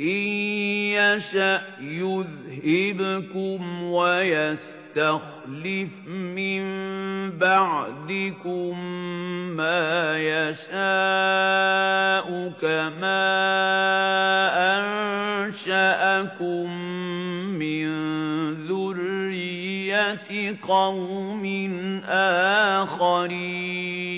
إِن يَشَأْ يُذْهِبْكُمْ وَيَسْتَخْلِفْ مِن بَعْدِكُم مَّا يَشَاءُ كَمَا أَنشَأَكُم مِّن ذُرِّيَّةِ قَوْمٍ آخَرِينَ